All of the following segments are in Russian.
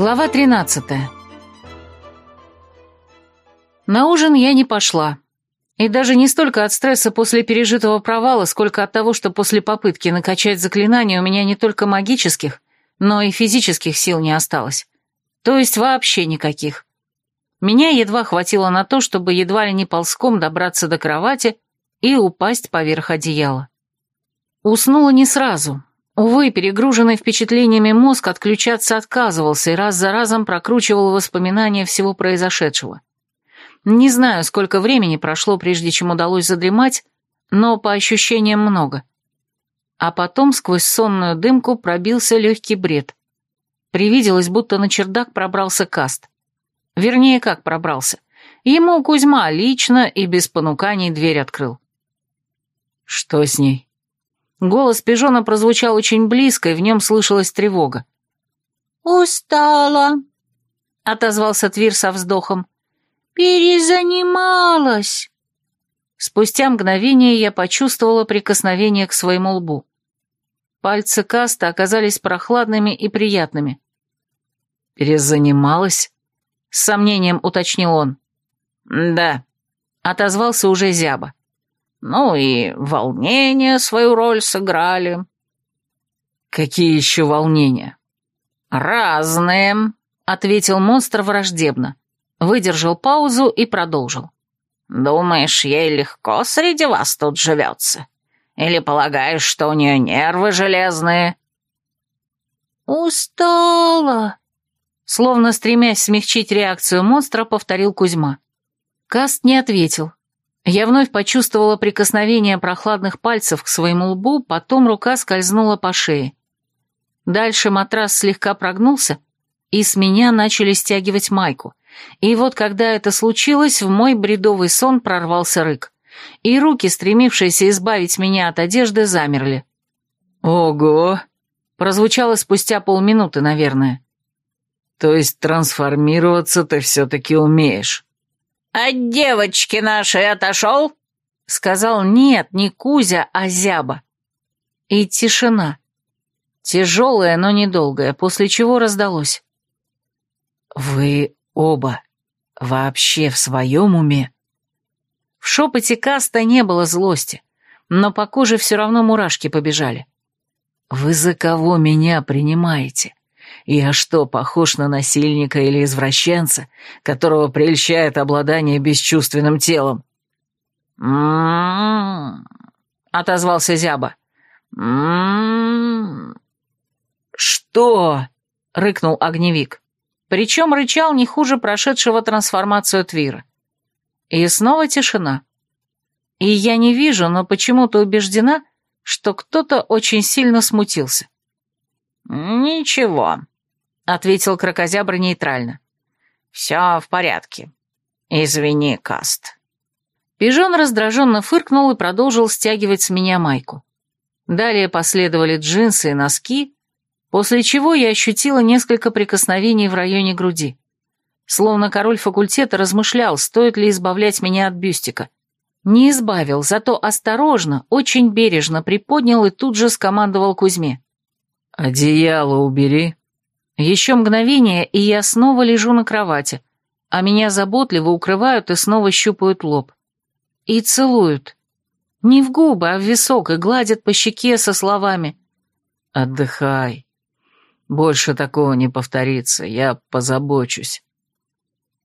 Глава 13 На ужин я не пошла. И даже не столько от стресса после пережитого провала, сколько от того, что после попытки накачать заклинание у меня не только магических, но и физических сил не осталось. То есть вообще никаких. Меня едва хватило на то, чтобы едва ли не ползком добраться до кровати и упасть поверх одеяла. Уснула не сразу, Увы, перегруженный впечатлениями мозг отключаться отказывался и раз за разом прокручивал воспоминания всего произошедшего. Не знаю, сколько времени прошло, прежде чем удалось задремать, но по ощущениям много. А потом сквозь сонную дымку пробился легкий бред. Привиделось, будто на чердак пробрался каст. Вернее, как пробрался. Ему Кузьма лично и без понуканий дверь открыл. «Что с ней?» Голос пижона прозвучал очень близко, и в нем слышалась тревога. «Устала», — отозвался Твир со вздохом. «Перезанималась». Спустя мгновение я почувствовала прикосновение к своему лбу. Пальцы Каста оказались прохладными и приятными. «Перезанималась?» — с сомнением уточнил он. «Да», — отозвался уже Зяба. Ну и волнения свою роль сыграли. Какие еще волнения? Разные, ответил монстр враждебно, выдержал паузу и продолжил. Думаешь, ей легко среди вас тут живется? Или полагаешь, что у нее нервы железные? Устала, словно стремясь смягчить реакцию монстра, повторил Кузьма. Каст не ответил, я вновь почувствовала прикосновение прохладных пальцев к своему лбу, потом рука скользнула по шее. Дальше матрас слегка прогнулся, и с меня начали стягивать майку. И вот когда это случилось, в мой бредовый сон прорвался рык. И руки, стремившиеся избавить меня от одежды, замерли. «Ого!» — прозвучало спустя полминуты, наверное. «То есть трансформироваться ты все-таки умеешь?» от девочки нашей отошел?» Сказал «нет, не Кузя, а Зяба». И тишина. Тяжелая, но недолгая, после чего раздалось. «Вы оба вообще в своем уме?» В шепоте Каста не было злости, но по коже все равно мурашки побежали. «Вы за кого меня принимаете? Я что, похож на насильника или извращенца, которого прельщает обладание бесчувственным телом? М-м. отозвался Зяба. М-м. «Что?» — рыкнул огневик. Причем рычал не хуже прошедшего трансформацию Твира. И снова тишина. И я не вижу, но почему-то убеждена, что кто-то очень сильно смутился. «Ничего», ответил крокозябр нейтрально. «Все в порядке. Извини, Каст». Пижон раздраженно фыркнул и продолжил стягивать с меня майку. Далее последовали джинсы и носки, после чего я ощутила несколько прикосновений в районе груди. Словно король факультета размышлял, стоит ли избавлять меня от бюстика. Не избавил, зато осторожно, очень бережно приподнял и тут же скомандовал Кузьме. «Одеяло убери», еще мгновение, и я снова лежу на кровати, а меня заботливо укрывают и снова щупают лоб. И целуют. Не в губы, а в висок, и гладят по щеке со словами «Отдыхай. Больше такого не повторится, я позабочусь».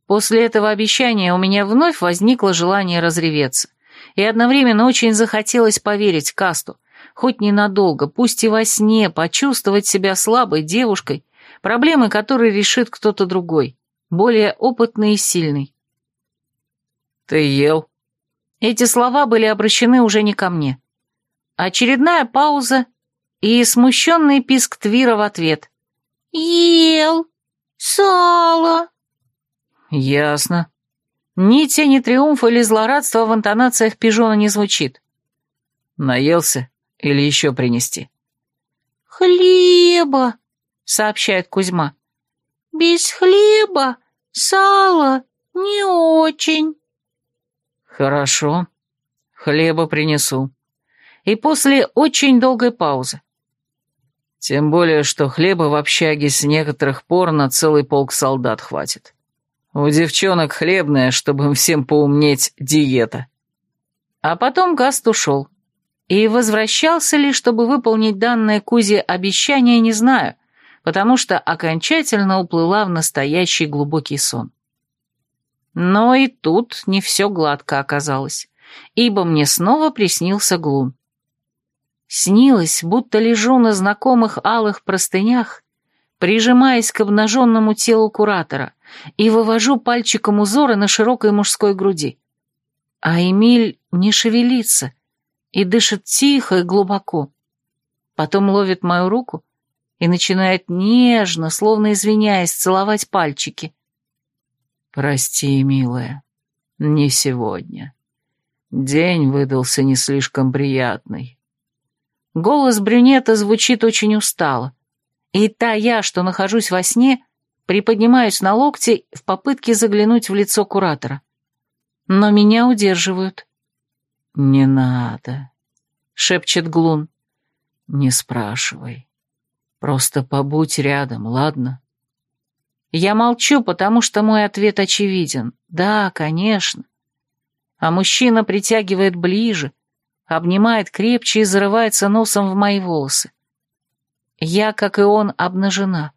После этого обещания у меня вновь возникло желание разреветься, и одновременно очень захотелось поверить Касту, хоть ненадолго, пусть и во сне, почувствовать себя слабой девушкой, Проблемы, которые решит кто-то другой, более опытный и сильный. «Ты ел?» Эти слова были обращены уже не ко мне. Очередная пауза и смущенный писк Твира в ответ. «Ел! Сало!» «Ясно». Ни тени триумфа или злорадства в интонациях пижона не звучит. «Наелся? Или еще принести?» «Хлеба!» сообщает Кузьма. «Без хлеба, сала не очень». «Хорошо, хлеба принесу». И после очень долгой паузы. Тем более, что хлеба в общаге с некоторых пор на целый полк солдат хватит. У девчонок хлебная, чтобы им всем поумнеть, диета. А потом Гаст ушел. И возвращался ли, чтобы выполнить данное Кузе обещание, не знаю потому что окончательно уплыла в настоящий глубокий сон. Но и тут не все гладко оказалось, ибо мне снова приснился Глун. Снилось, будто лежу на знакомых алых простынях, прижимаясь к обнаженному телу куратора, и вывожу пальчиком узора на широкой мужской груди. А Эмиль не шевелится и дышит тихо и глубоко. Потом ловит мою руку и начинает нежно, словно извиняясь, целовать пальчики. «Прости, милая, не сегодня. День выдался не слишком приятный». Голос брюнета звучит очень устало. И та я, что нахожусь во сне, приподнимаюсь на локте в попытке заглянуть в лицо куратора. Но меня удерживают. «Не надо», — шепчет Глун. «Не спрашивай. Просто побудь рядом, ладно? Я молчу, потому что мой ответ очевиден. Да, конечно. А мужчина притягивает ближе, обнимает крепче и зарывается носом в мои волосы. Я, как и он, обнажена.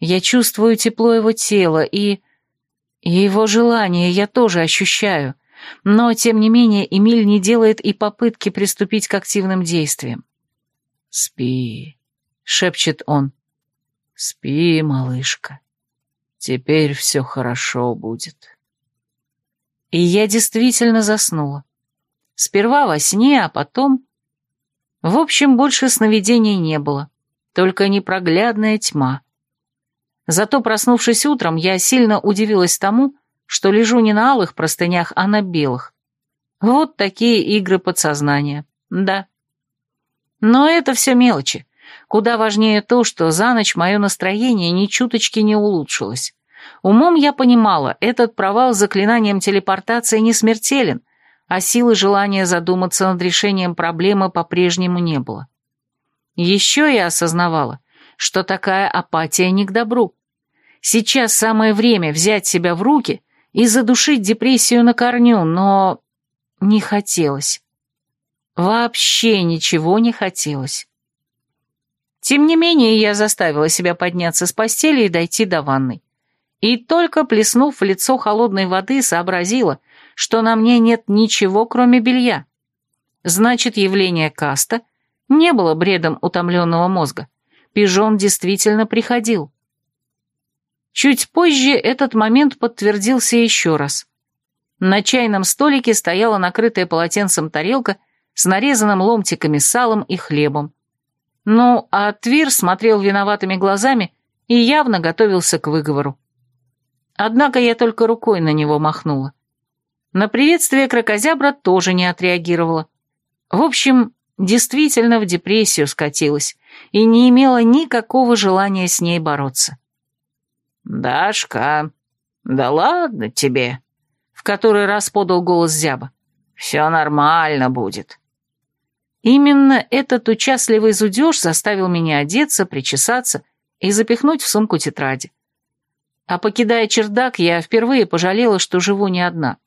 Я чувствую тепло его тела и... И его желание я тоже ощущаю, но, тем не менее, Эмиль не делает и попытки приступить к активным действиям. «Спи», — шепчет он. «Спи, малышка. Теперь все хорошо будет». И я действительно заснула. Сперва во сне, а потом... В общем, больше сновидений не было, только непроглядная тьма. Зато, проснувшись утром, я сильно удивилась тому, что лежу не на алых простынях, а на белых. Вот такие игры подсознания, да. Но это все мелочи. Куда важнее то, что за ночь мое настроение ни чуточки не улучшилось. Умом я понимала, этот провал с заклинанием телепортации не смертелен, а силы желания задуматься над решением проблемы по-прежнему не было. Еще я осознавала, что такая апатия не к добру. Сейчас самое время взять себя в руки и задушить депрессию на корню, но не хотелось. Вообще ничего не хотелось. Тем не менее, я заставила себя подняться с постели и дойти до ванной. И только плеснув в лицо холодной воды, сообразила, что на мне нет ничего, кроме белья. Значит, явление Каста не было бредом утомленного мозга. Пижон действительно приходил. Чуть позже этот момент подтвердился еще раз. На чайном столике стояла накрытая полотенцем тарелка с нарезанным ломтиками салом и хлебом. Ну, а Твир смотрел виноватыми глазами и явно готовился к выговору. Однако я только рукой на него махнула. На приветствие крокозябра тоже не отреагировала. В общем, действительно в депрессию скатилась и не имела никакого желания с ней бороться. «Дашка, да ладно тебе!» — в который раз подал голос Зяба. «Все нормально будет. Именно этот участливый зудеж заставил меня одеться, причесаться и запихнуть в сумку тетради. А покидая чердак, я впервые пожалела, что живу не одна.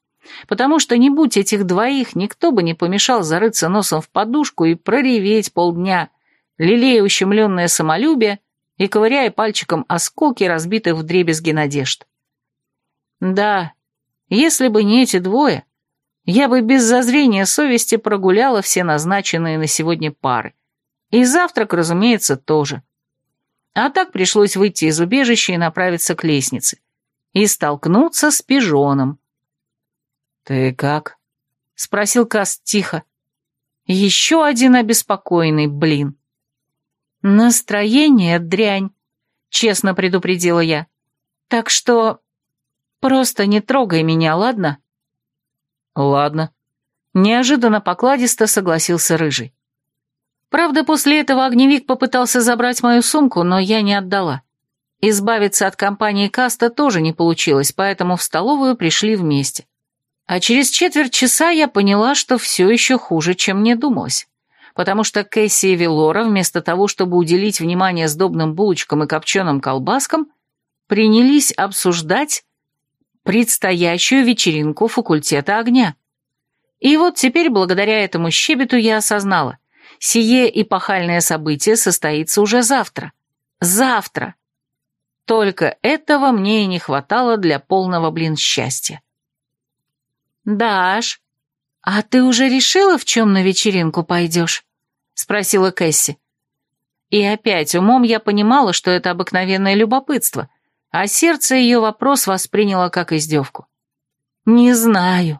Потому что не будь этих двоих, никто бы не помешал зарыться носом в подушку и прореветь полдня, лелея ущемленное самолюбие и ковыряя пальчиком осколки, разбитых вдребезги надежд. Да, если бы не эти двое, я бы без зазрения совести прогуляла все назначенные на сегодня пары. И завтрак, разумеется, тоже. А так пришлось выйти из убежища и направиться к лестнице. И столкнуться с пижоном. «Ты как?» — спросил Каст тихо. «Еще один обеспокоенный, блин». «Настроение дрянь», — честно предупредила я. «Так что просто не трогай меня, ладно?» «Ладно». Неожиданно покладисто согласился Рыжий. Правда, после этого огневик попытался забрать мою сумку, но я не отдала. Избавиться от компании Каста тоже не получилось, поэтому в столовую пришли вместе. А через четверть часа я поняла, что все еще хуже, чем мне думалось. Потому что Кэсси и Велора, вместо того, чтобы уделить внимание сдобным булочкам и копченым колбаскам, принялись обсуждать, предстоящую вечеринку факультета огня. И вот теперь, благодаря этому щебету, я осознала, сие эпохальное событие состоится уже завтра. Завтра! Только этого мне и не хватало для полного, блин, счастья. «Даш, а ты уже решила, в чем на вечеринку пойдешь?» — спросила Кэсси. И опять умом я понимала, что это обыкновенное любопытство, а сердце ее вопрос восприняло как издевку. «Не знаю,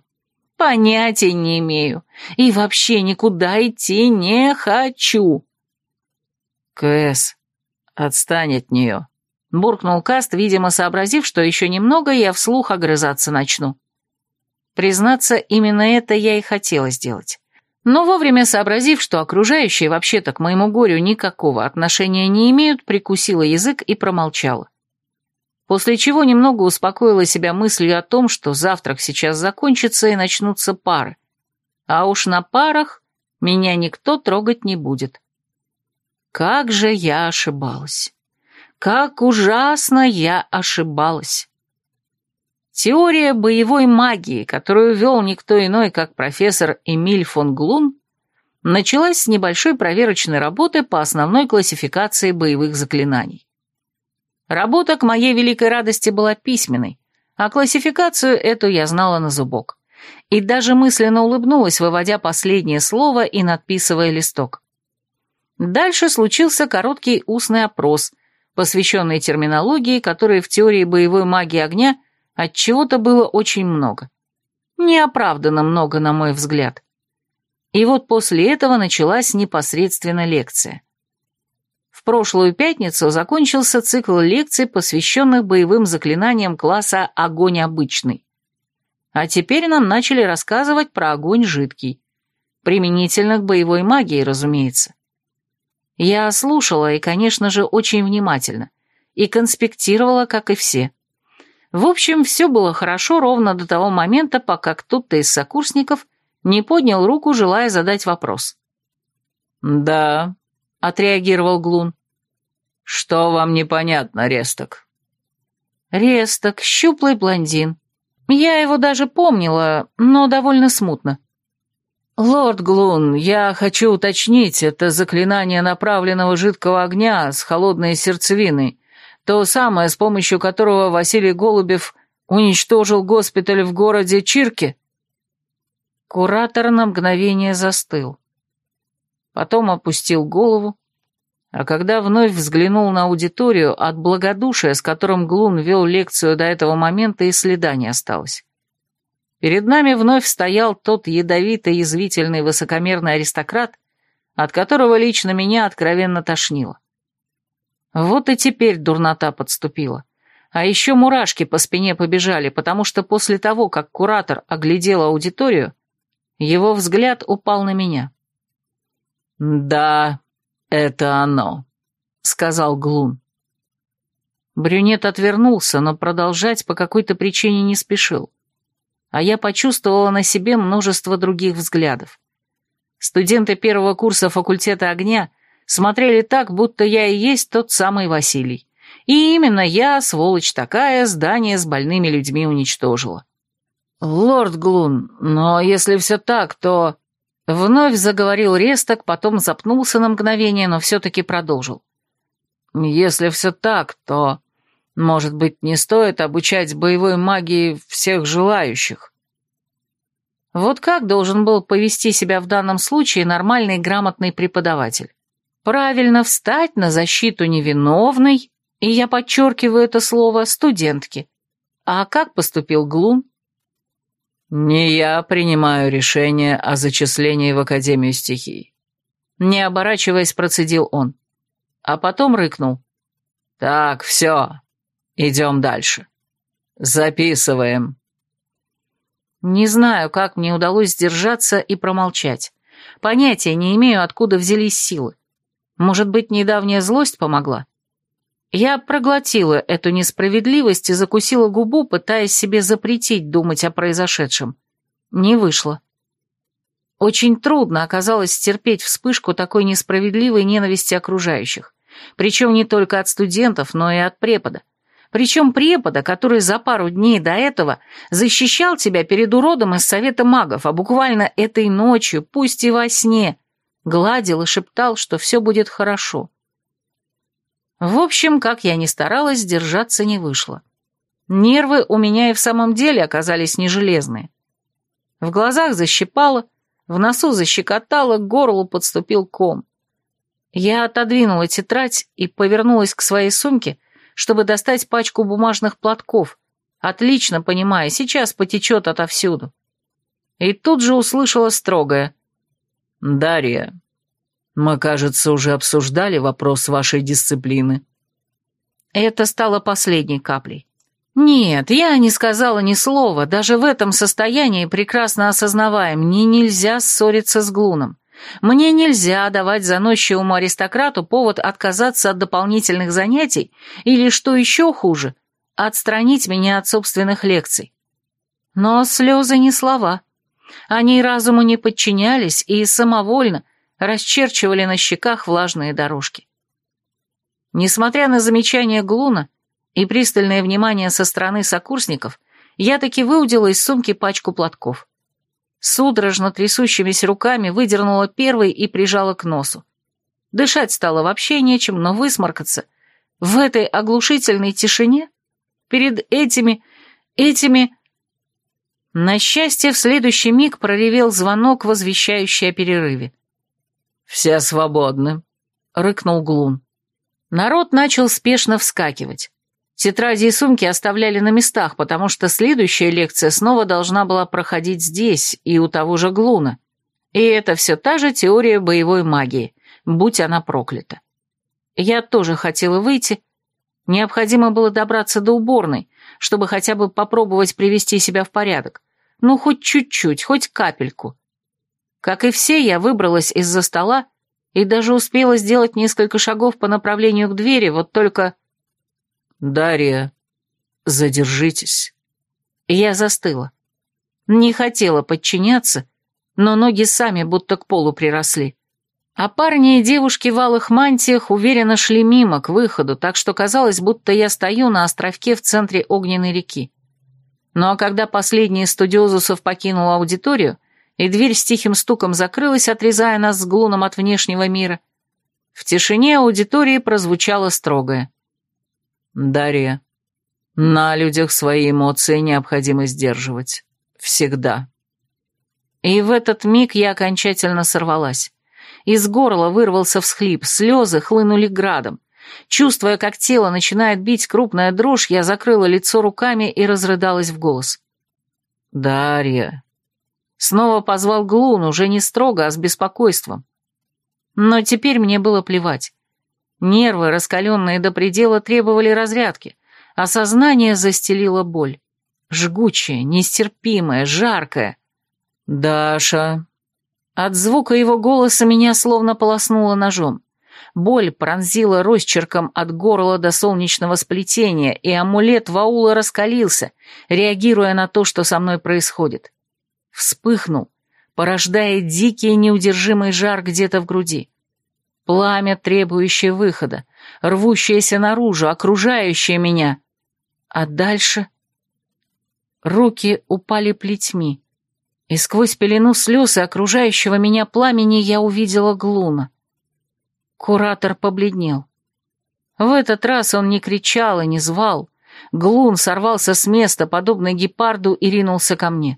понятия не имею и вообще никуда идти не хочу». «Кэс, отстань от нее», — буркнул Каст, видимо, сообразив, что еще немного я вслух огрызаться начну. Признаться, именно это я и хотела сделать. Но вовремя сообразив, что окружающие вообще-то к моему горю никакого отношения не имеют, прикусила язык и промолчала после чего немного успокоила себя мыслью о том, что завтрак сейчас закончится и начнутся пары. А уж на парах меня никто трогать не будет. Как же я ошибалась. Как ужасно я ошибалась. Теория боевой магии, которую вел никто иной, как профессор Эмиль фон Глун, началась с небольшой проверочной работы по основной классификации боевых заклинаний. Работа, к моей великой радости, была письменной, а классификацию эту я знала на зубок. И даже мысленно улыбнулась, выводя последнее слово и надписывая листок. Дальше случился короткий устный опрос, посвященный терминологии, которой в теории боевой магии огня от чего-то было очень много. Неоправданно много, на мой взгляд. И вот после этого началась непосредственно лекция. Прошлую пятницу закончился цикл лекций, посвященных боевым заклинаниям класса «Огонь обычный». А теперь нам начали рассказывать про огонь жидкий. Применительно к боевой магии, разумеется. Я слушала и, конечно же, очень внимательно. И конспектировала, как и все. В общем, все было хорошо ровно до того момента, пока кто-то из сокурсников не поднял руку, желая задать вопрос. «Да, отреагировал Глун. Что вам непонятно, Ресток? Ресток, щуплый блондин. Я его даже помнила, но довольно смутно. «Лорд Глун, я хочу уточнить, это заклинание направленного жидкого огня с холодной сердцевиной, то самое, с помощью которого Василий Голубев уничтожил госпиталь в городе Чирке?» Куратор на мгновение застыл потом опустил голову, а когда вновь взглянул на аудиторию, от благодушия, с которым Глун вел лекцию до этого момента, и следа не осталось. Перед нами вновь стоял тот ядовитый, язвительный, высокомерный аристократ, от которого лично меня откровенно тошнило. Вот и теперь дурнота подступила. А еще мурашки по спине побежали, потому что после того, как куратор оглядел аудиторию, его взгляд упал на меня. «Да, это оно», — сказал Глун. Брюнет отвернулся, но продолжать по какой-то причине не спешил. А я почувствовала на себе множество других взглядов. Студенты первого курса факультета огня смотрели так, будто я и есть тот самый Василий. И именно я, сволочь такая, здание с больными людьми уничтожила. «Лорд Глун, но если все так, то...» Вновь заговорил Ресток, потом запнулся на мгновение, но все-таки продолжил. «Если все так, то, может быть, не стоит обучать боевой магии всех желающих?» Вот как должен был повести себя в данном случае нормальный грамотный преподаватель? Правильно встать на защиту невиновной, и я подчеркиваю это слово, студентки. А как поступил Глум? «Не я принимаю решение о зачислении в Академию стихий», — не оборачиваясь, процедил он. А потом рыкнул. «Так, все, идем дальше. Записываем». Не знаю, как мне удалось сдержаться и промолчать. Понятия не имею, откуда взялись силы. Может быть, недавняя злость помогла? Я проглотила эту несправедливость и закусила губу, пытаясь себе запретить думать о произошедшем. Не вышло. Очень трудно оказалось терпеть вспышку такой несправедливой ненависти окружающих. Причем не только от студентов, но и от препода. Причем препода, который за пару дней до этого защищал тебя перед уродом из Совета магов, а буквально этой ночью, пусть и во сне, гладил и шептал, что все будет хорошо. В общем, как я ни старалась, держаться не вышло. Нервы у меня и в самом деле оказались не железные. В глазах защипало, в носу защекотало, к горлу подступил ком. Я отодвинула тетрадь и повернулась к своей сумке, чтобы достать пачку бумажных платков, отлично понимая, сейчас потечет отовсюду. И тут же услышала строгое. «Дарья, мы, кажется, уже обсуждали вопрос вашей дисциплины». Это стало последней каплей. Нет, я не сказала ни слова, даже в этом состоянии прекрасно осознавая, мне нельзя ссориться с Глуном. Мне нельзя давать заносчивому аристократу повод отказаться от дополнительных занятий или, что еще хуже, отстранить меня от собственных лекций. Но слезы не слова. Они разуму не подчинялись и самовольно, расчерчивали на щеках влажные дорожки. Несмотря на замечания Глуна и пристальное внимание со стороны сокурсников, я таки выудила из сумки пачку платков. Судорожно трясущимися руками выдернула первый и прижала к носу. Дышать стало вообще нечем, но высморкаться в этой оглушительной тишине перед этими... этими... На счастье, в следующий миг проревел звонок, возвещающий о перерыве. «Все свободны», — рыкнул Глун. Народ начал спешно вскакивать. Тетради и сумки оставляли на местах, потому что следующая лекция снова должна была проходить здесь и у того же Глуна. И это все та же теория боевой магии, будь она проклята. Я тоже хотела выйти. Необходимо было добраться до уборной, чтобы хотя бы попробовать привести себя в порядок. Ну, хоть чуть-чуть, хоть капельку. Как и все, я выбралась из-за стола и даже успела сделать несколько шагов по направлению к двери, вот только... «Дарья, задержитесь». Я застыла. Не хотела подчиняться, но ноги сами будто к полу приросли. А парни и девушки в алых мантиях уверенно шли мимо, к выходу, так что казалось, будто я стою на островке в центре огненной реки. Ну а когда последний из студиозусов покинул аудиторию, и дверь с тихим стуком закрылась, отрезая нас с глуном от внешнего мира, в тишине аудитории прозвучало строгое. «Дарья, на людях свои эмоции необходимо сдерживать. Всегда». И в этот миг я окончательно сорвалась. Из горла вырвался всхлип, слезы хлынули градом. Чувствуя, как тело начинает бить крупная дрожь, я закрыла лицо руками и разрыдалась в голос. «Дарья, Снова позвал Глун, уже не строго, а с беспокойством. Но теперь мне было плевать. Нервы, раскаленные до предела, требовали разрядки, а сознание застелило боль. Жгучая, нестерпимая, жаркая. «Даша!» От звука его голоса меня словно полоснуло ножом. Боль пронзила росчерком от горла до солнечного сплетения, и амулет ваула раскалился, реагируя на то, что со мной происходит вспыхнул, порождая дикий неудержимый жар где-то в груди. Пламя, требующее выхода, рвущееся наружу, окружающее меня. А дальше... Руки упали плетьми, и сквозь пелену слез и окружающего меня пламени я увидела Глуна. Куратор побледнел. В этот раз он не кричал и не звал. Глун сорвался с места, подобно гепарду, и ринулся ко мне.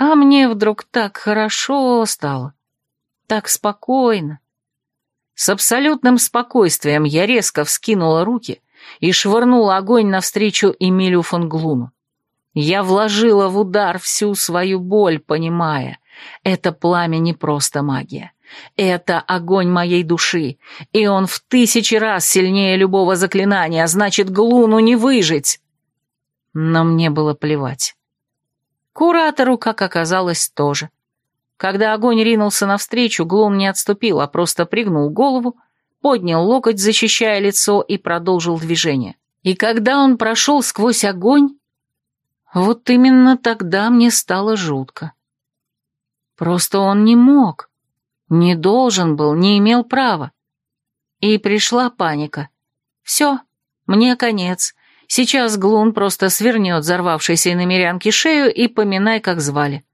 А мне вдруг так хорошо стало, так спокойно. С абсолютным спокойствием я резко вскинула руки и швырнула огонь навстречу Эмилю фон Глуну. Я вложила в удар всю свою боль, понимая, это пламя не просто магия. Это огонь моей души, и он в тысячи раз сильнее любого заклинания, значит, Глуну не выжить. Но мне было плевать. Куратору, как оказалось, тоже. Когда огонь ринулся навстречу, Глум не отступил, а просто пригнул голову, поднял локоть, защищая лицо, и продолжил движение. И когда он прошел сквозь огонь, вот именно тогда мне стало жутко. Просто он не мог, не должен был, не имел права. И пришла паника. Все, мне конец, Сейчас Глун просто свернет взорвавшейся иномерянке шею и поминай, как звали.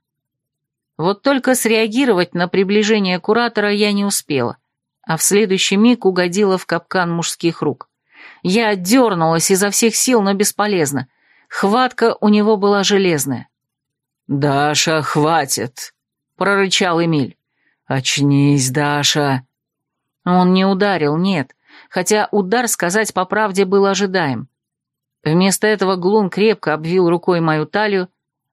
Вот только среагировать на приближение куратора я не успела, а в следующий миг угодила в капкан мужских рук. Я дернулась изо всех сил, но бесполезно. Хватка у него была железная. «Даша, хватит!» — прорычал Эмиль. «Очнись, Даша!» Он не ударил, нет, хотя удар, сказать по правде, был ожидаем. Вместо этого Глун крепко обвил рукой мою талию,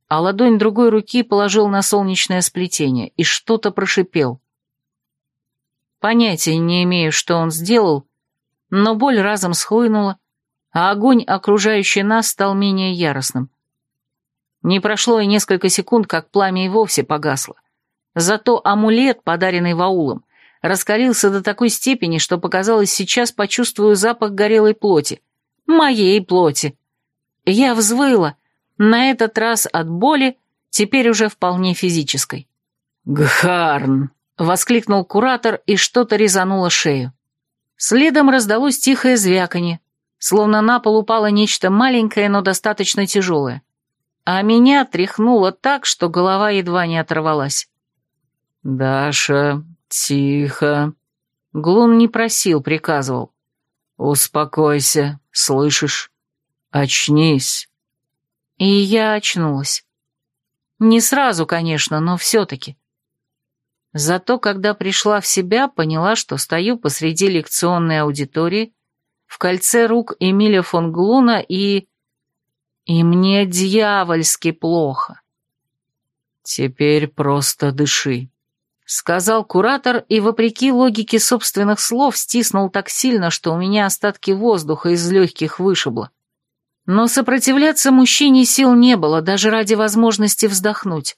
а ладонь другой руки положил на солнечное сплетение и что-то прошипел. Понятия не имею, что он сделал, но боль разом схлынула, а огонь, окружающий нас, стал менее яростным. Не прошло и несколько секунд, как пламя и вовсе погасло. Зато амулет, подаренный Ваулом, раскалился до такой степени, что показалось, сейчас почувствую запах горелой плоти — моей плоти. Я взвыла, на этот раз от боли, теперь уже вполне физической. «Гхарн!» — воскликнул куратор, и что-то резануло шею. Следом раздалось тихое звяканье, словно на пол упало нечто маленькое, но достаточно тяжелое. А меня тряхнуло так, что голова едва не оторвалась. «Даша, тихо!» Глун не просил, приказывал. «Успокойся, слышишь? Очнись!» И я очнулась. Не сразу, конечно, но все-таки. Зато, когда пришла в себя, поняла, что стою посреди лекционной аудитории, в кольце рук Эмиля фон Глуна и... И мне дьявольски плохо. «Теперь просто дыши», Сказал куратор и, вопреки логике собственных слов, стиснул так сильно, что у меня остатки воздуха из легких вышибло. Но сопротивляться мужчине сил не было, даже ради возможности вздохнуть.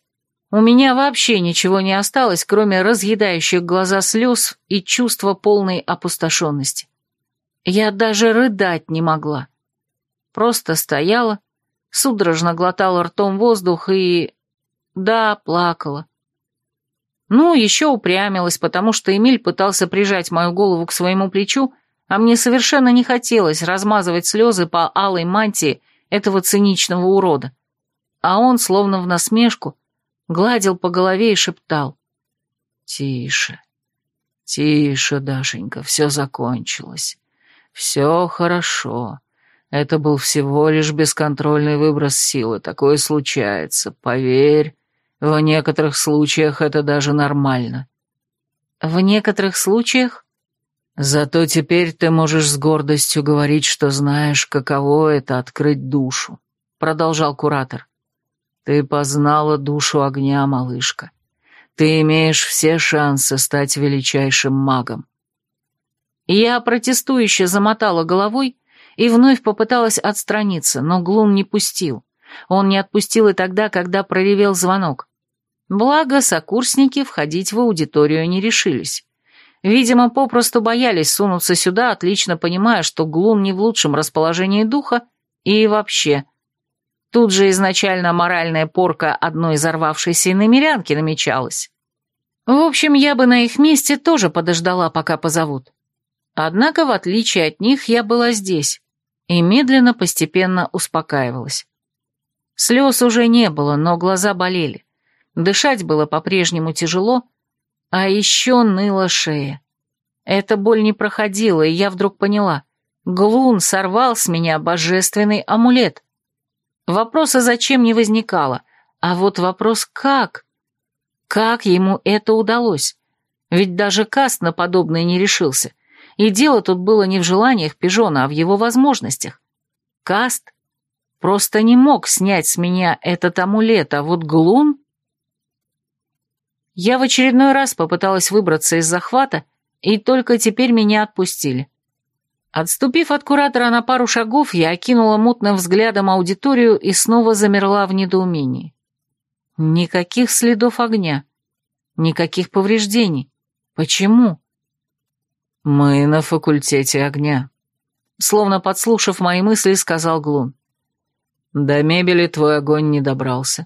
У меня вообще ничего не осталось, кроме разъедающих глаза слез и чувства полной опустошенности. Я даже рыдать не могла. Просто стояла, судорожно глотала ртом воздух и... Да, плакала. Ну, еще упрямилась, потому что Эмиль пытался прижать мою голову к своему плечу, а мне совершенно не хотелось размазывать слезы по алой мантии этого циничного урода. А он, словно в насмешку, гладил по голове и шептал. «Тише, тише, Дашенька, все закончилось. Все хорошо. Это был всего лишь бесконтрольный выброс силы. Такое случается, поверь». В некоторых случаях это даже нормально. В некоторых случаях? Зато теперь ты можешь с гордостью говорить, что знаешь, каково это открыть душу, продолжал куратор. Ты познала душу огня, малышка. Ты имеешь все шансы стать величайшим магом. Я протестующе замотала головой и вновь попыталась отстраниться, но Глун не пустил. Он не отпустил и тогда, когда проревел звонок. Благо, сокурсники входить в аудиторию не решились. Видимо, попросту боялись сунуться сюда, отлично понимая, что Глун не в лучшем расположении духа и вообще. Тут же изначально моральная порка одной изорвавшейся иномерянки намечалась. В общем, я бы на их месте тоже подождала, пока позовут. Однако, в отличие от них, я была здесь и медленно, постепенно успокаивалась. Слез уже не было, но глаза болели. Дышать было по-прежнему тяжело, а еще ныла шея. Эта боль не проходила, и я вдруг поняла. Глун сорвал с меня божественный амулет. Вопроса зачем не возникало, а вот вопрос как? Как ему это удалось? Ведь даже Каст на подобное не решился. И дело тут было не в желаниях Пижона, а в его возможностях. Каст просто не мог снять с меня этот амулет, а вот Глун... Я в очередной раз попыталась выбраться из захвата, и только теперь меня отпустили. Отступив от куратора на пару шагов, я окинула мутным взглядом аудиторию и снова замерла в недоумении. Никаких следов огня. Никаких повреждений. Почему? «Мы на факультете огня», — словно подслушав мои мысли, сказал Глун. «До мебели твой огонь не добрался.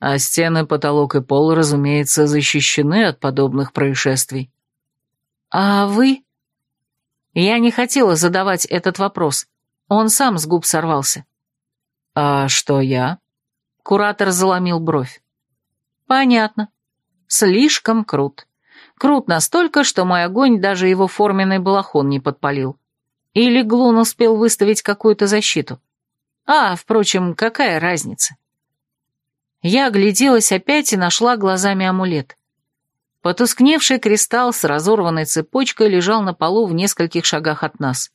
А стены, потолок и пол, разумеется, защищены от подобных происшествий. «А вы?» Я не хотела задавать этот вопрос. Он сам с губ сорвался. «А что я?» Куратор заломил бровь. «Понятно. Слишком крут. Крут настолько, что мой огонь даже его форменный балахон не подпалил. Или Глун успел выставить какую-то защиту. А, впрочем, какая разница?» Я огляделась опять и нашла глазами амулет. Потускневший кристалл с разорванной цепочкой лежал на полу в нескольких шагах от нас.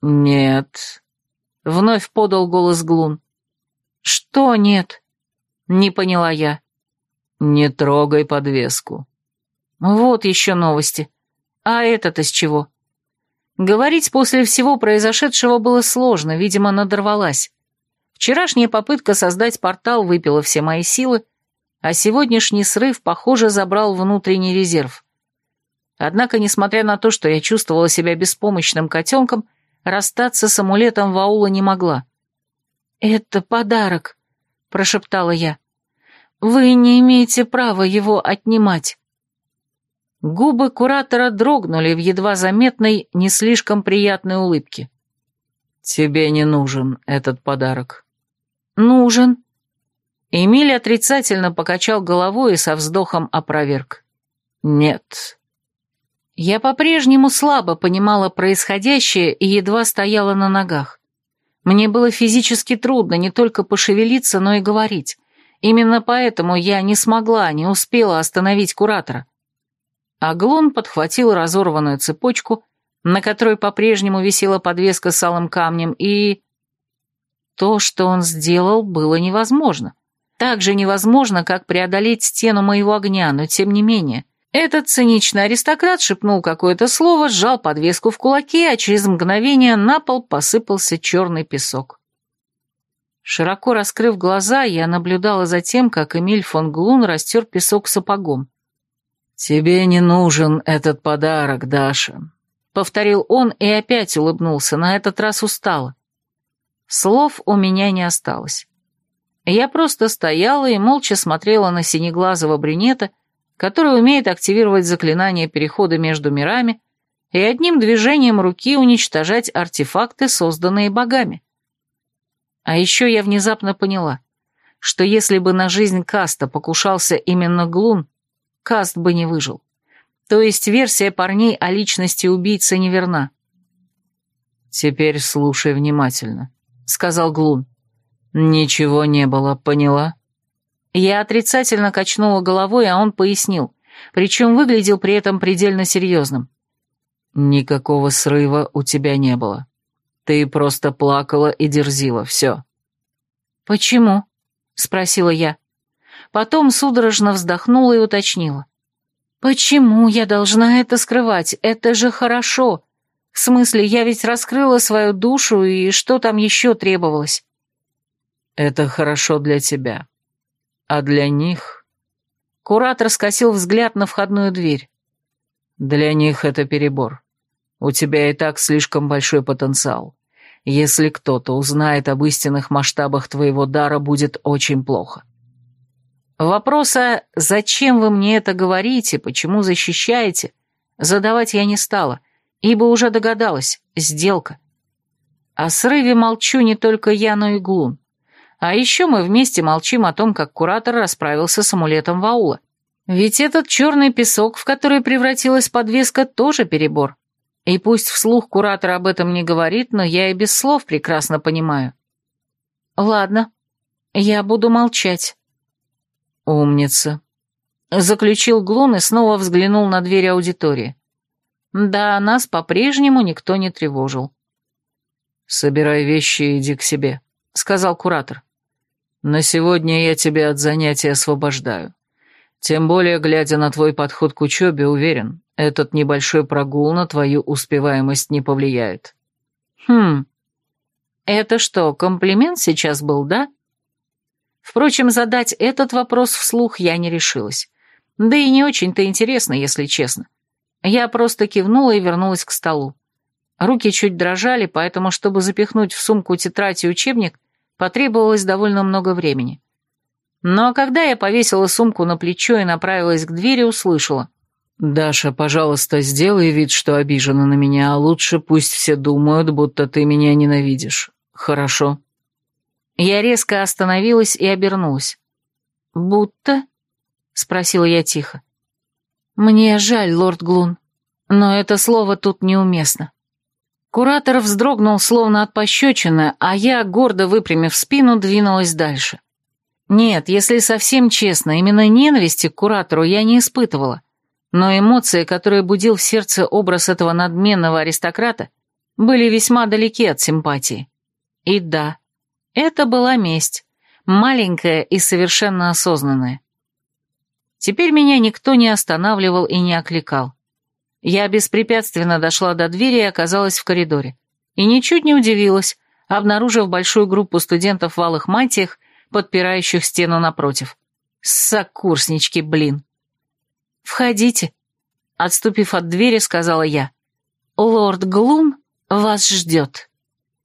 «Нет», — вновь подал голос Глун. «Что нет?» — не поняла я. «Не трогай подвеску». «Вот еще новости. А это-то с чего?» Говорить после всего произошедшего было сложно, видимо, надорвалась. Вчерашняя попытка создать портал выпила все мои силы, а сегодняшний срыв, похоже, забрал внутренний резерв. Однако, несмотря на то, что я чувствовала себя беспомощным котенком, расстаться с амулетом Ваула не могла. «Это подарок», — прошептала я. «Вы не имеете права его отнимать». Губы куратора дрогнули в едва заметной, не слишком приятной улыбке. «Тебе не нужен этот подарок», «Нужен». Эмиль отрицательно покачал головой и со вздохом опроверг. «Нет». Я по-прежнему слабо понимала происходящее и едва стояла на ногах. Мне было физически трудно не только пошевелиться, но и говорить. Именно поэтому я не смогла, не успела остановить куратора. Аглон подхватил разорванную цепочку, на которой по-прежнему висела подвеска с алым камнем, и... То, что он сделал, было невозможно. Так же невозможно, как преодолеть стену моего огня, но тем не менее. Этот циничный аристократ шепнул какое-то слово, сжал подвеску в кулаке, а через мгновение на пол посыпался черный песок. Широко раскрыв глаза, я наблюдала за тем, как Эмиль фон Глун растер песок сапогом. «Тебе не нужен этот подарок, Даша», — повторил он и опять улыбнулся, на этот раз устало. Слов у меня не осталось. Я просто стояла и молча смотрела на синеглазого брюнета, который умеет активировать заклинание перехода между мирами и одним движением руки уничтожать артефакты, созданные богами. А еще я внезапно поняла, что если бы на жизнь Каста покушался именно Глун, Каст бы не выжил. То есть версия парней о личности убийцы неверна. «Теперь слушай внимательно», сказал Глун. «Ничего не было, поняла?» Я отрицательно качнула головой, а он пояснил, причем выглядел при этом предельно серьезным. «Никакого срыва у тебя не было. Ты просто плакала и дерзила, все». «Почему?» — спросила я. Потом судорожно вздохнула и уточнила. «Почему я должна это скрывать? Это же хорошо. В смысле, я ведь раскрыла свою душу, и что там еще требовалось? Это хорошо для тебя. А для них... Куратор скосил взгляд на входную дверь. Для них это перебор. У тебя и так слишком большой потенциал. Если кто-то узнает об истинных масштабах твоего дара, будет очень плохо. Вопроса «Зачем вы мне это говорите? Почему защищаете?» задавать я не стала, ибо уже догадалась, сделка. О срыве молчу не только я, но и Глун. А еще мы вместе молчим о том, как куратор расправился с амулетом Ваула. Ведь этот черный песок, в который превратилась подвеска, тоже перебор. И пусть вслух куратор об этом не говорит, но я и без слов прекрасно понимаю. Ладно, я буду молчать. Умница. Заключил Глун и снова взглянул на дверь аудитории. Да, нас по-прежнему никто не тревожил. «Собирай вещи и иди к себе», — сказал куратор. «На сегодня я тебя от занятий освобождаю. Тем более, глядя на твой подход к учебе, уверен, этот небольшой прогул на твою успеваемость не повлияет». «Хм, это что, комплимент сейчас был, да?» Впрочем, задать этот вопрос вслух я не решилась. Да и не очень-то интересно, если честно. Я просто кивнула и вернулась к столу. Руки чуть дрожали, поэтому, чтобы запихнуть в сумку тетрадь и учебник, потребовалось довольно много времени. Но когда я повесила сумку на плечо и направилась к двери, услышала. «Даша, пожалуйста, сделай вид, что обижена на меня, а лучше пусть все думают, будто ты меня ненавидишь. Хорошо?» Я резко остановилась и обернулась. «Будто?» — спросила я тихо. «Мне жаль, лорд Глун, но это слово тут неуместно». Куратор вздрогнул, словно от пощечины, а я, гордо выпрямив спину, двинулась дальше. Нет, если совсем честно, именно ненависти к куратору я не испытывала, но эмоции, которые будил в сердце образ этого надменного аристократа, были весьма далеки от симпатии. И да, это была месть, маленькая и совершенно осознанная. Теперь меня никто не останавливал и не окликал. Я беспрепятственно дошла до двери и оказалась в коридоре. И ничуть не удивилась, обнаружив большую группу студентов в алых мантиях, подпирающих стену напротив. Сокурснички, блин. «Входите», — отступив от двери, сказала я. «Лорд Глум вас ждет».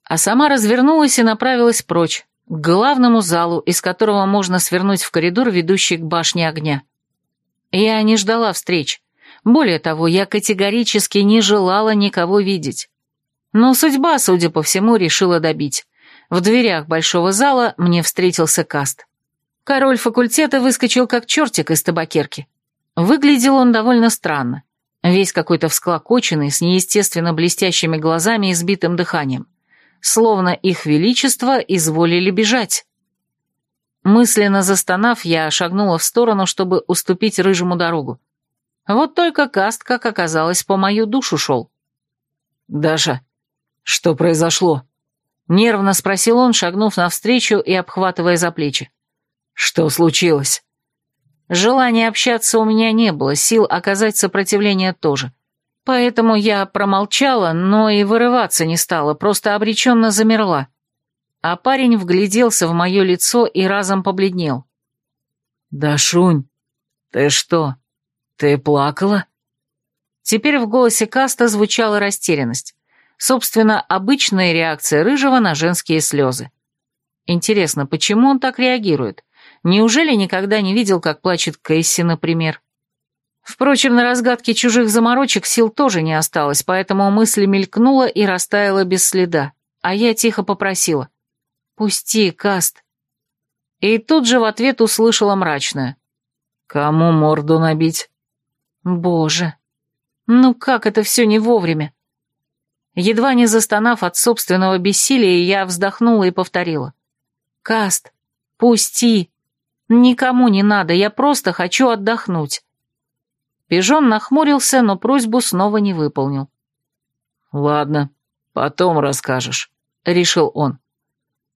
А сама развернулась и направилась прочь, к главному залу, из которого можно свернуть в коридор, ведущий к башне огня. Я не ждала встреч. Более того, я категорически не желала никого видеть. Но судьба, судя по всему, решила добить. В дверях большого зала мне встретился каст. Король факультета выскочил как чертик из табакерки. Выглядел он довольно странно. Весь какой-то всклокоченный, с неестественно блестящими глазами и сбитым дыханием. Словно их величество изволили бежать. Мысленно застонав, я шагнула в сторону, чтобы уступить рыжему дорогу. Вот только каст, как оказалось, по мою душу шел. «Даша, что произошло?» Нервно спросил он, шагнув навстречу и обхватывая за плечи. «Что случилось?» Желания общаться у меня не было, сил оказать сопротивление тоже. Поэтому я промолчала, но и вырываться не стала, просто обреченно замерла а парень вгляделся в мое лицо и разом побледнел. «Да, Шунь, ты что, ты плакала?» Теперь в голосе Каста звучала растерянность. Собственно, обычная реакция Рыжего на женские слезы. Интересно, почему он так реагирует? Неужели никогда не видел, как плачет Кейси, например? Впрочем, на разгадке чужих заморочек сил тоже не осталось, поэтому мысль мелькнула и растаяла без следа. А я тихо попросила. «Пусти, Каст!» И тут же в ответ услышала мрачное. «Кому морду набить?» «Боже! Ну как это все не вовремя?» Едва не застонав от собственного бессилия, я вздохнула и повторила. «Каст, пусти! Никому не надо, я просто хочу отдохнуть!» Пижон нахмурился, но просьбу снова не выполнил. «Ладно, потом расскажешь», — решил он.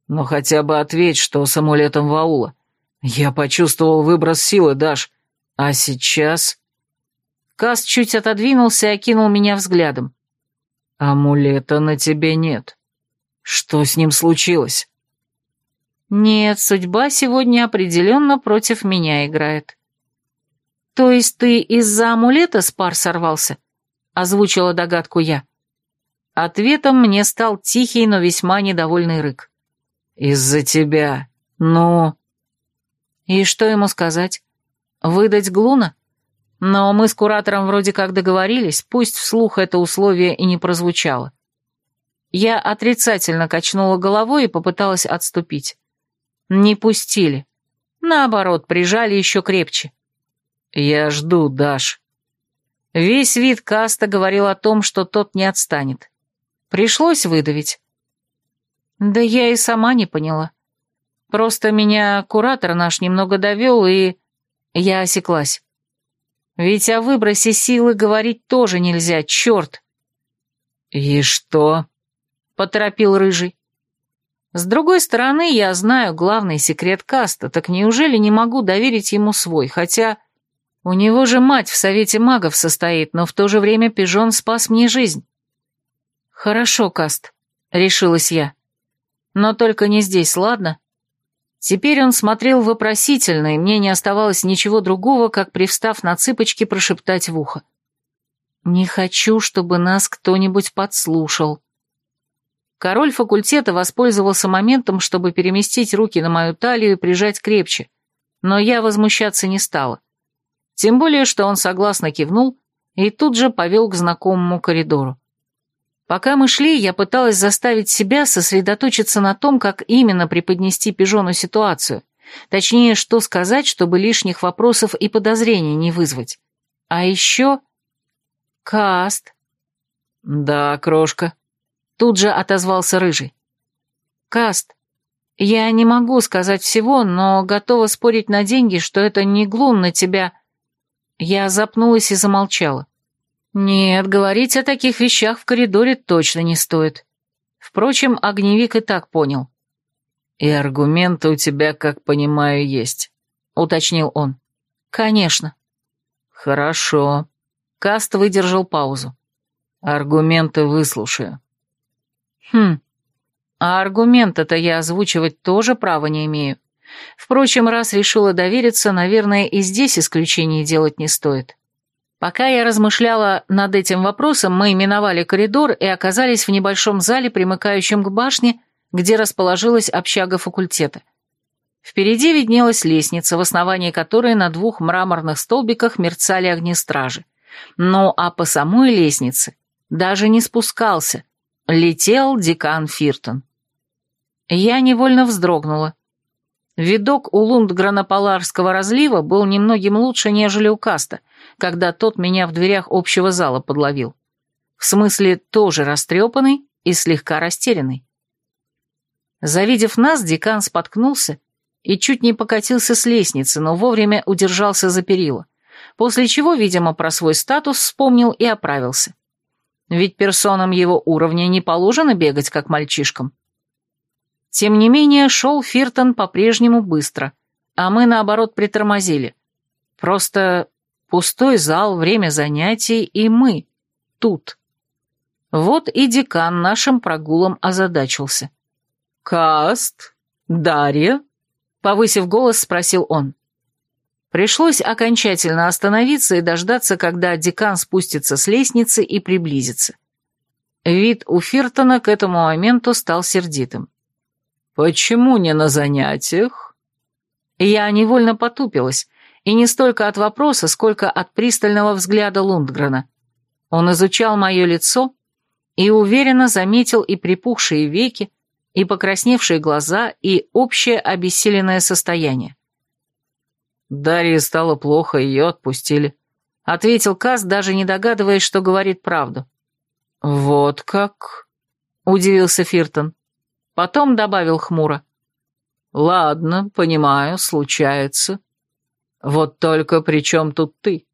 Но хотя бы ответь, что с амулетом Ваула. Я почувствовал выброс силы, Даш. А сейчас...» Кас чуть отодвинулся и окинул меня взглядом. «Амулета на тебе нет. Что с ним случилось?» «Нет, судьба сегодня определенно против меня играет». «То есть ты из-за амулета с пар сорвался?» — озвучила догадку я. Ответом мне стал тихий, но весьма недовольный рык. Из-за тебя. Ну...» «И что ему сказать? Выдать Глуна? Но мы с куратором вроде как договорились, пусть вслух это условие и не прозвучало». Я отрицательно качнула головой и попыталась отступить. Не пустили. Наоборот, прижали еще крепче. «Я жду, Даш». Весь вид Каста говорил о том, что тот не отстанет. Пришлось выдавить. Да я и сама не поняла. Просто меня куратор наш немного довел, и... Я осеклась. Ведь о выбросе силы говорить тоже нельзя, черт. И что? Поторопил Рыжий. С другой стороны, я знаю главный секрет Каста, так неужели не могу доверить ему свой, хотя... У него же мать в Совете магов состоит, но в то же время пижон спас мне жизнь. «Хорошо, Каст», — решилась я. Но только не здесь, ладно? Теперь он смотрел вопросительно, и мне не оставалось ничего другого, как, привстав на цыпочки, прошептать в ухо. «Не хочу, чтобы нас кто-нибудь подслушал». Король факультета воспользовался моментом, чтобы переместить руки на мою талию и прижать крепче, но я возмущаться не стала. Тем более, что он согласно кивнул и тут же повел к знакомому коридору. Пока мы шли, я пыталась заставить себя сосредоточиться на том, как именно преподнести пижону ситуацию. Точнее, что сказать, чтобы лишних вопросов и подозрений не вызвать. А еще... Каст. Да, крошка. Тут же отозвался Рыжий. Каст, я не могу сказать всего, но готова спорить на деньги, что это не глум на тебя... Я запнулась и замолчала. Нет, говорить о таких вещах в коридоре точно не стоит. Впрочем, огневик и так понял. И аргументы у тебя, как понимаю, есть, уточнил он. Конечно. Хорошо. Каст выдержал паузу. Аргументы выслушаю. Хм. А аргумента-то я озвучивать тоже права не имею. Впрочем, раз решила довериться, наверное, и здесь исключений делать не стоит. Пока я размышляла над этим вопросом, мы миновали коридор и оказались в небольшом зале, примыкающем к башне, где расположилась общага факультета. Впереди виднелась лестница, в основании которой на двух мраморных столбиках мерцали огни стражи. Ну а по самой лестнице даже не спускался. Летел декан Фиртон. Я невольно вздрогнула. Видок у Лундгранополарского разлива был немногим лучше, нежели у Каста, когда тот меня в дверях общего зала подловил. В смысле, тоже растрепанный и слегка растерянный. Завидев нас, декан споткнулся и чуть не покатился с лестницы, но вовремя удержался за перила, после чего, видимо, про свой статус вспомнил и оправился. Ведь персонам его уровня не положено бегать, как мальчишкам. Тем не менее, шел Фиртон по-прежнему быстро, а мы, наоборот, притормозили. Просто пустой зал, время занятий и мы тут. Вот и декан нашим прогулом озадачился. «Каст? Дарья?» — повысив голос, спросил он. Пришлось окончательно остановиться и дождаться, когда декан спустится с лестницы и приблизится. Вид у Фиртона к этому моменту стал сердитым. «Почему не на занятиях?» Я невольно потупилась, и не столько от вопроса, сколько от пристального взгляда Лундгрена. Он изучал мое лицо и уверенно заметил и припухшие веки, и покрасневшие глаза, и общее обессиленное состояние. Дарье стало плохо, ее отпустили. Ответил Каз, даже не догадываясь, что говорит правду. «Вот как?» — удивился Фиртон. Потом добавил хмуро. «Ладно, понимаю, случается. Вот только при чем тут ты?»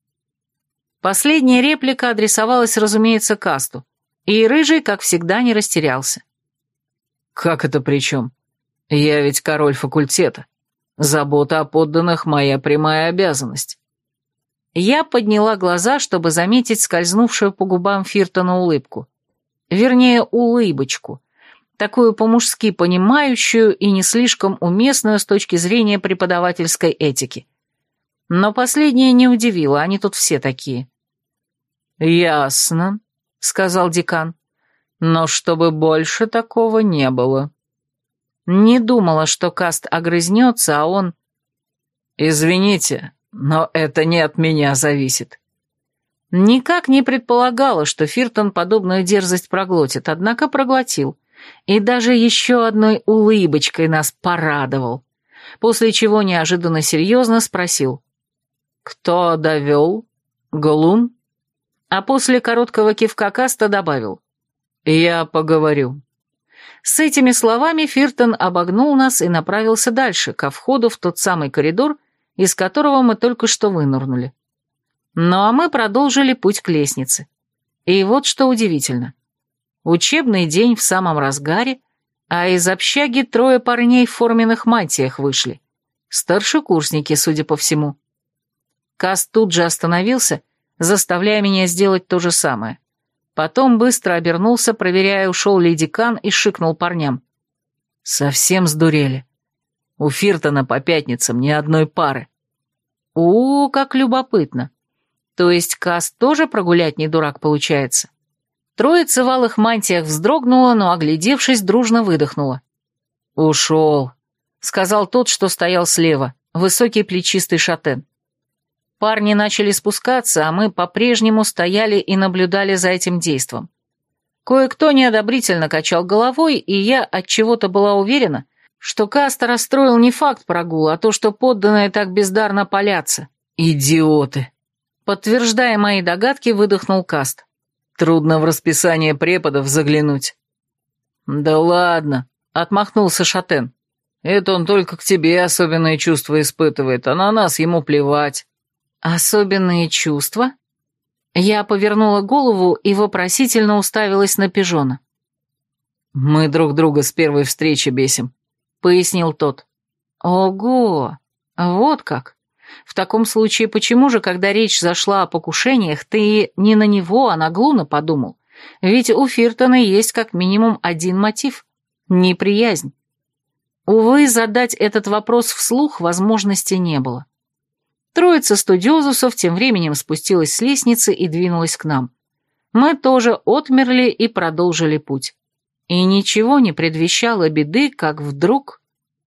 Последняя реплика адресовалась, разумеется, Касту, и Рыжий, как всегда, не растерялся. «Как это при чем? Я ведь король факультета. Забота о подданных — моя прямая обязанность». Я подняла глаза, чтобы заметить скользнувшую по губам Фиртона улыбку. Вернее, улыбочку — такую по-мужски понимающую и не слишком уместную с точки зрения преподавательской этики. Но последнее не удивило, они тут все такие. «Ясно», — сказал декан, — «но чтобы больше такого не было». Не думала, что Каст огрызнется, а он... «Извините, но это не от меня зависит», Никак не предполагала, что Фиртон подобную дерзость проглотит, однако проглотил и даже еще одной улыбочкой нас порадовал, после чего неожиданно серьезно спросил. «Кто довел? Голун?» А после короткого кивка Каста добавил. «Я поговорю». С этими словами Фиртон обогнул нас и направился дальше, ко входу в тот самый коридор, из которого мы только что вынырнули. Ну а мы продолжили путь к лестнице. И вот что удивительно. Учебный день в самом разгаре, а из общаги трое парней в форменных мантиях вышли. Старшекурсники, судя по всему. Каст тут же остановился, заставляя меня сделать то же самое. Потом быстро обернулся, проверяя, ушел ли декан, и шикнул парням. Совсем сдурели. У Фиртона по пятницам ни одной пары. О, как любопытно. То есть Каст тоже прогулять не дурак получается? Троица в алых мантиях вздрогнула, но, оглядевшись, дружно выдохнула. «Ушел», — сказал тот, что стоял слева, высокий плечистый шатен. Парни начали спускаться, а мы по-прежнему стояли и наблюдали за этим действом. Кое-кто неодобрительно качал головой, и я от чего-то была уверена, что Каста расстроил не факт прогула, а то, что подданные так бездарно палятся. «Идиоты!» Подтверждая мои догадки, выдохнул Каст. Трудно в расписание преподов заглянуть». «Да ладно», — отмахнулся Шатен. «Это он только к тебе особенные чувства испытывает, а на нас ему плевать». «Особенные чувства?» Я повернула голову и вопросительно уставилась на пижона. «Мы друг друга с первой встречи бесим», — пояснил тот. «Ого! Вот как!» В таком случае, почему же, когда речь зашла о покушениях, ты не на него, а на Глуна подумал? Ведь у Фиртона есть как минимум один мотив — неприязнь. Увы, задать этот вопрос вслух возможности не было. Троица студиозусов тем временем спустилась с лестницы и двинулась к нам. Мы тоже отмерли и продолжили путь. И ничего не предвещало беды, как вдруг...